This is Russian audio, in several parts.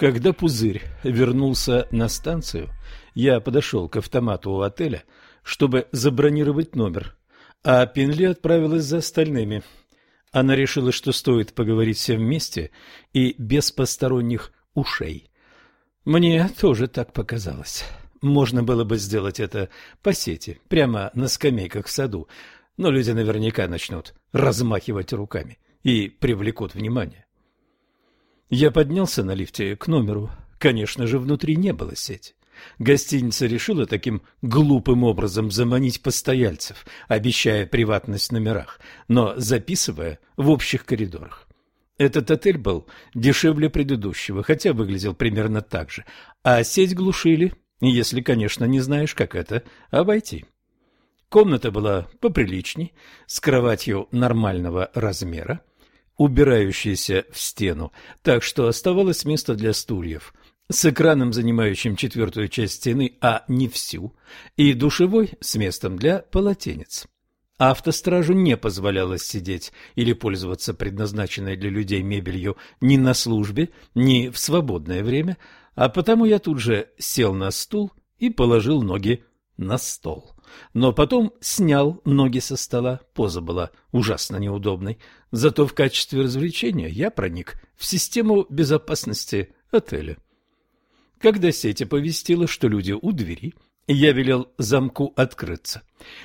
Когда Пузырь вернулся на станцию, я подошел к автомату у отеля, чтобы забронировать номер, а Пинли отправилась за остальными. Она решила, что стоит поговорить все вместе и без посторонних ушей. Мне тоже так показалось. Можно было бы сделать это по сети, прямо на скамейках в саду, но люди наверняка начнут размахивать руками и привлекут внимание. Я поднялся на лифте к номеру. Конечно же, внутри не было сети. Гостиница решила таким глупым образом заманить постояльцев, обещая приватность в номерах, но записывая в общих коридорах. Этот отель был дешевле предыдущего, хотя выглядел примерно так же, а сеть глушили, если, конечно, не знаешь, как это обойти. Комната была поприличней, с кроватью нормального размера, убирающейся в стену, так что оставалось место для стульев, с экраном, занимающим четвертую часть стены, а не всю, и душевой с местом для полотенец. Автостражу не позволялось сидеть или пользоваться предназначенной для людей мебелью ни на службе, ни в свободное время, а потому я тут же сел на стул и положил ноги на стол но потом снял ноги со стола, поза была ужасно неудобной. Зато в качестве развлечения я проник в систему безопасности отеля. Когда сеть оповестила, что люди у двери, я велел замку открыться,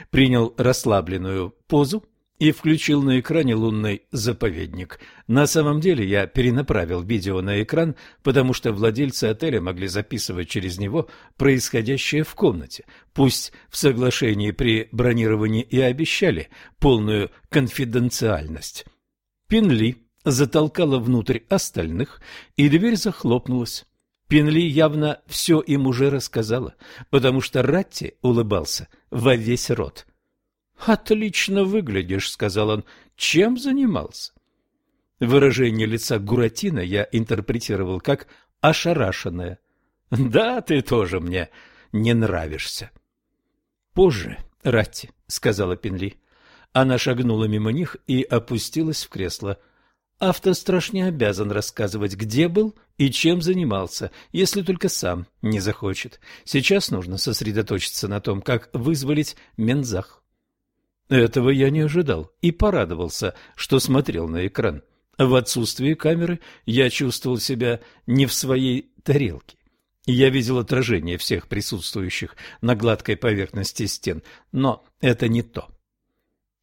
принял расслабленную позу и включил на экране лунный заповедник. На самом деле я перенаправил видео на экран, потому что владельцы отеля могли записывать через него происходящее в комнате. Пусть в соглашении при бронировании и обещали полную конфиденциальность. Пинли затолкала внутрь остальных, и дверь захлопнулась. Пинли явно все им уже рассказала, потому что Ратти улыбался во весь рот. «Отлично выглядишь», — сказал он. «Чем занимался?» Выражение лица Гуратино я интерпретировал как «ошарашенное». «Да, ты тоже мне не нравишься». «Позже, Ратти», — сказала Пенли. Она шагнула мимо них и опустилась в кресло. Автостраж не обязан рассказывать, где был и чем занимался, если только сам не захочет. Сейчас нужно сосредоточиться на том, как вызволить Мензах. Этого я не ожидал и порадовался, что смотрел на экран. В отсутствие камеры я чувствовал себя не в своей тарелке. Я видел отражение всех присутствующих на гладкой поверхности стен, но это не то.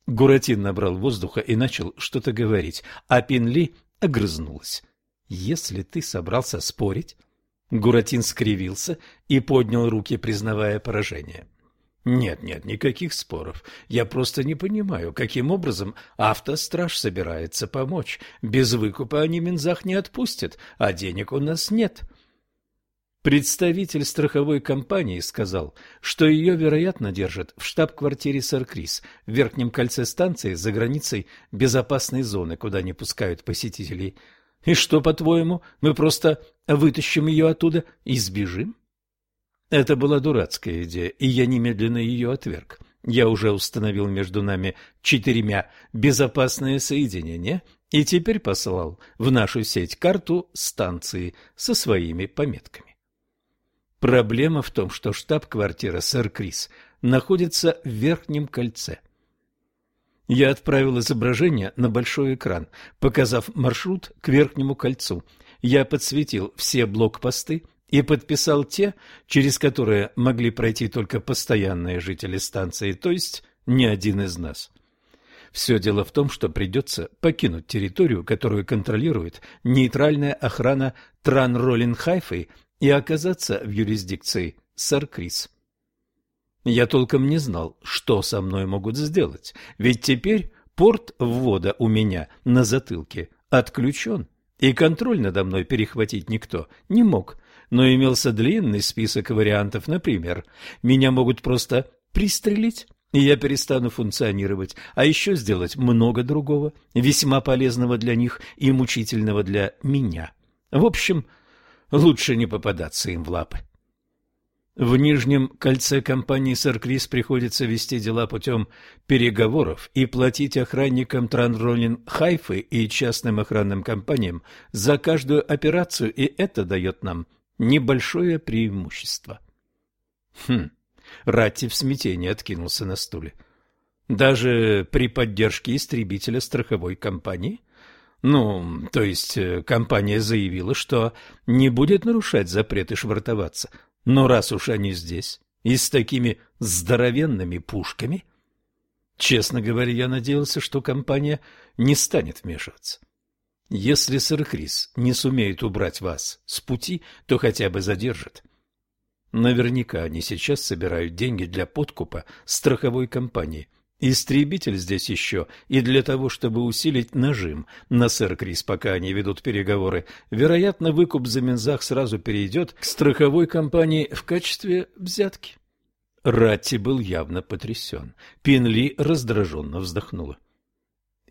Гуратин набрал воздуха и начал что-то говорить, а Пинли огрызнулась. «Если ты собрался спорить...» Гуратин скривился и поднял руки, признавая поражение. Нет, нет, никаких споров. Я просто не понимаю, каким образом автостраж собирается помочь. Без выкупа они Минзах не отпустят, а денег у нас нет. Представитель страховой компании сказал, что ее, вероятно, держат в штаб-квартире Саркрис, в верхнем кольце станции за границей безопасной зоны, куда не пускают посетителей. И что, по-твоему, мы просто вытащим ее оттуда и сбежим? Это была дурацкая идея, и я немедленно ее отверг. Я уже установил между нами четырьмя безопасное соединение и теперь послал в нашу сеть карту станции со своими пометками. Проблема в том, что штаб-квартира сэр Крис находится в верхнем кольце. Я отправил изображение на большой экран, показав маршрут к верхнему кольцу. Я подсветил все блокпосты, и подписал те, через которые могли пройти только постоянные жители станции, то есть ни один из нас. Все дело в том, что придется покинуть территорию, которую контролирует нейтральная охрана Тран-Роллин-Хайфой и оказаться в юрисдикции Саркрис. Я толком не знал, что со мной могут сделать, ведь теперь порт ввода у меня на затылке отключен, и контроль надо мной перехватить никто не мог но имелся длинный список вариантов. Например, меня могут просто пристрелить, и я перестану функционировать, а еще сделать много другого, весьма полезного для них и мучительного для меня. В общем, лучше не попадаться им в лапы. В нижнем кольце компании «Сэр Крис» приходится вести дела путем переговоров и платить охранникам Транролин Хайфы и частным охранным компаниям за каждую операцию, и это дает нам небольшое преимущество. Хм, Ратти в смятении откинулся на стуле. Даже при поддержке истребителя страховой компании? Ну, то есть э, компания заявила, что не будет нарушать запреты швартоваться, но раз уж они здесь и с такими здоровенными пушками... Честно говоря, я надеялся, что компания не станет вмешиваться. Если сэр Крис не сумеет убрать вас с пути, то хотя бы задержит. Наверняка они сейчас собирают деньги для подкупа страховой компании. Истребитель здесь еще и для того, чтобы усилить нажим на сэр Крис, пока они ведут переговоры. Вероятно, выкуп за Мензах сразу перейдет к страховой компании в качестве взятки. Ратти был явно потрясен. Пинли раздраженно вздохнула.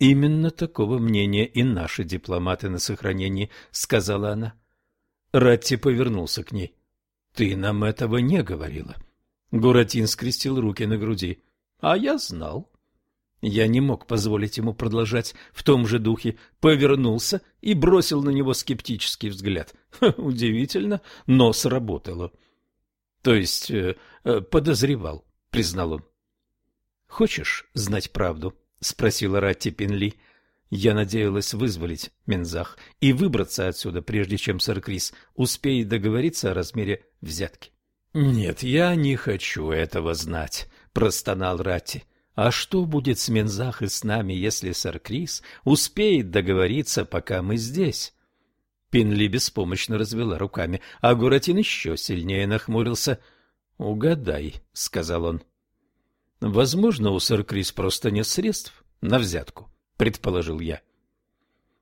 «Именно такого мнения и наши дипломаты на сохранении», — сказала она. Ратти повернулся к ней. Ты нам этого не говорила. Буратин скрестил руки на груди. А я знал. Я не мог позволить ему продолжать в том же духе, повернулся и бросил на него скептический взгляд. удивительно, но сработало. То есть э, э, подозревал, признал он. Хочешь знать правду? Спросила Ратти Пенли. Я надеялась вызволить Мензах и выбраться отсюда, прежде чем сэр Крис успеет договориться о размере взятки. — Нет, я не хочу этого знать, — простонал Ратти. — А что будет с Мензах и с нами, если сэр Крис успеет договориться, пока мы здесь? Пинли беспомощно развела руками, а Гуратин еще сильнее нахмурился. — Угадай, — сказал он. — Возможно, у сэр Крис просто нет средств на взятку предположил я.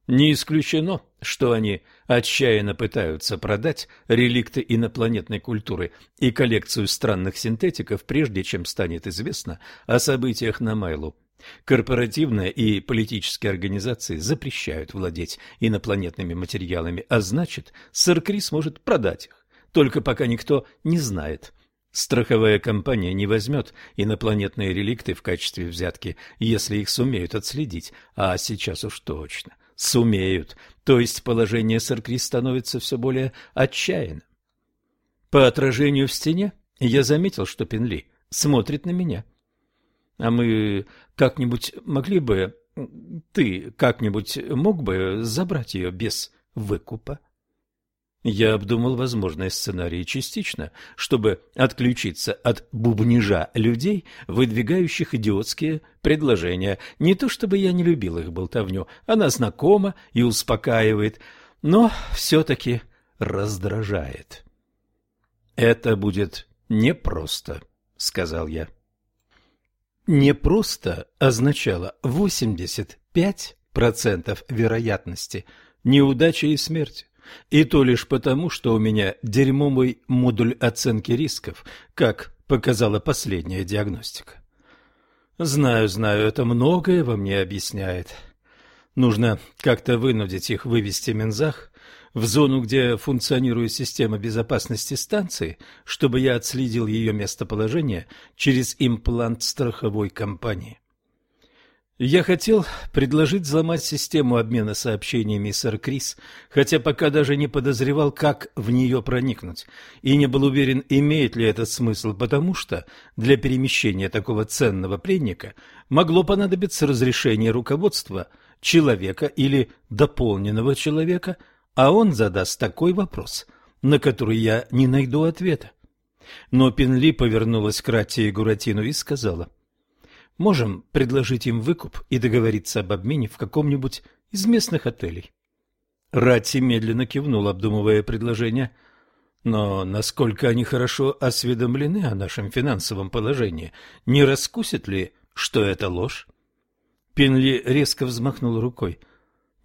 Не исключено, что они отчаянно пытаются продать реликты инопланетной культуры и коллекцию странных синтетиков, прежде чем станет известно о событиях на Майлу. Корпоративные и политические организации запрещают владеть инопланетными материалами, а значит, сэр Крис может продать их, только пока никто не знает, Страховая компания не возьмет инопланетные реликты в качестве взятки, если их сумеют отследить, а сейчас уж точно сумеют, то есть положение Саркри становится все более отчаянным. По отражению в стене я заметил, что Пенли смотрит на меня. А мы как-нибудь могли бы... Ты как-нибудь мог бы забрать ее без выкупа? Я обдумал возможные сценарии частично, чтобы отключиться от бубнижа людей, выдвигающих идиотские предложения. Не то чтобы я не любил их болтовню, она знакома и успокаивает, но все-таки раздражает. «Это будет непросто», — сказал я. «Непросто» означало 85% вероятности неудачи и смерти. И то лишь потому, что у меня дерьмовый модуль оценки рисков, как показала последняя диагностика. Знаю, знаю, это многое во мне объясняет. Нужно как-то вынудить их вывести Мензах в зону, где функционирует система безопасности станции, чтобы я отследил ее местоположение через имплант страховой компании. Я хотел предложить взломать систему обмена сообщениями сэр Крис, хотя пока даже не подозревал, как в нее проникнуть, и не был уверен, имеет ли этот смысл, потому что для перемещения такого ценного пленника могло понадобиться разрешение руководства человека или дополненного человека, а он задаст такой вопрос, на который я не найду ответа. Но Пенли повернулась к Ратте и Гуратину и сказала — Можем предложить им выкуп и договориться об обмене в каком-нибудь из местных отелей. Ратти медленно кивнул, обдумывая предложение. Но насколько они хорошо осведомлены о нашем финансовом положении, не раскусит ли, что это ложь? Пинли резко взмахнул рукой.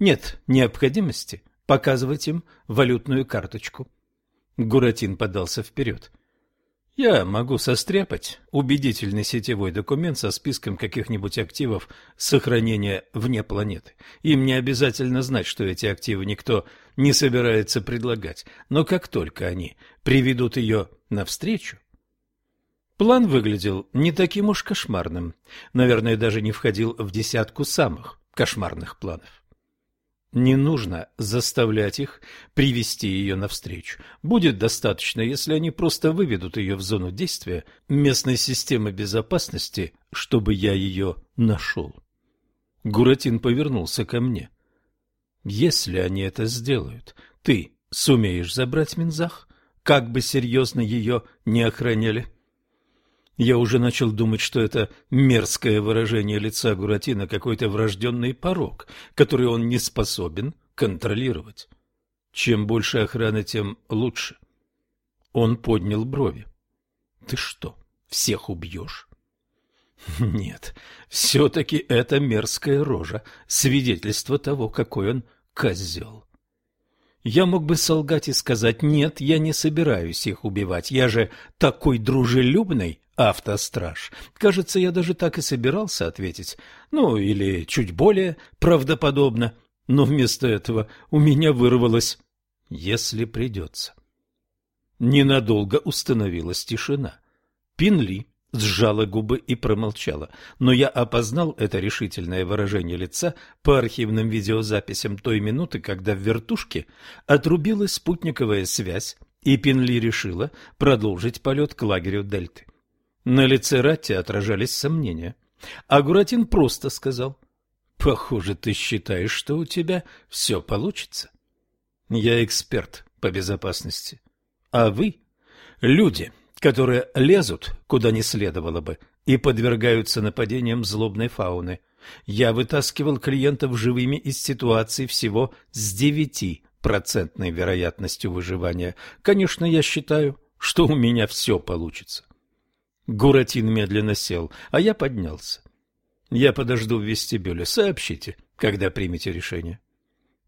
Нет необходимости показывать им валютную карточку. Гуратин подался вперед. — я могу состряпать убедительный сетевой документ со списком каких-нибудь активов сохранения вне планеты. Им не обязательно знать, что эти активы никто не собирается предлагать, но как только они приведут ее навстречу, План выглядел не таким уж кошмарным. Наверное, даже не входил в десятку самых кошмарных планов. Не нужно заставлять их привести ее навстречу. Будет достаточно, если они просто выведут ее в зону действия местной системы безопасности, чтобы я ее нашел. Гуратин повернулся ко мне. Если они это сделают, ты сумеешь забрать Минзах, как бы серьезно ее не охраняли? Я уже начал думать, что это мерзкое выражение лица Гуратина какой-то врожденный порог, который он не способен контролировать. Чем больше охраны, тем лучше. Он поднял брови. Ты что, всех убьешь? Нет, все-таки это мерзкая рожа, свидетельство того, какой он козел. Я мог бы солгать и сказать, нет, я не собираюсь их убивать, я же такой дружелюбный, автостраж. Кажется, я даже так и собирался ответить, ну или чуть более правдоподобно, но вместо этого у меня вырвалось «если придется». Ненадолго установилась тишина. Пинли сжала губы и промолчала, но я опознал это решительное выражение лица по архивным видеозаписям той минуты, когда в вертушке отрубилась спутниковая связь, и Пинли решила продолжить полет к лагерю Дельты. На лице Ратти отражались сомнения. А Гуратин просто сказал, «Похоже, ты считаешь, что у тебя все получится». «Я эксперт по безопасности. А вы – люди, которые лезут, куда не следовало бы, и подвергаются нападениям злобной фауны. Я вытаскивал клиентов живыми из ситуации всего с девяти процентной вероятностью выживания. Конечно, я считаю, что у меня все получится. Гуратин медленно сел, а я поднялся. Я подожду в вестибюле. Сообщите, когда примете решение.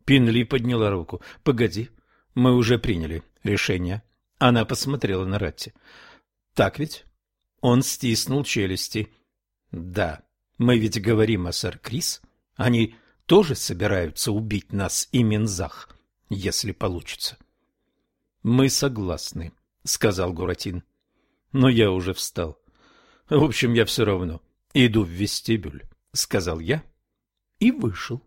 Пинли подняла руку. Погоди, мы уже приняли решение. Она посмотрела на Ратти. Так ведь? Он стиснул челюсти. Да, мы ведь говорим о сэр Крис. Они тоже собираются убить нас и Минзах, если получится. Мы согласны, сказал Гуратин но я уже встал. В общем, я все равно иду в вестибюль, сказал я и вышел.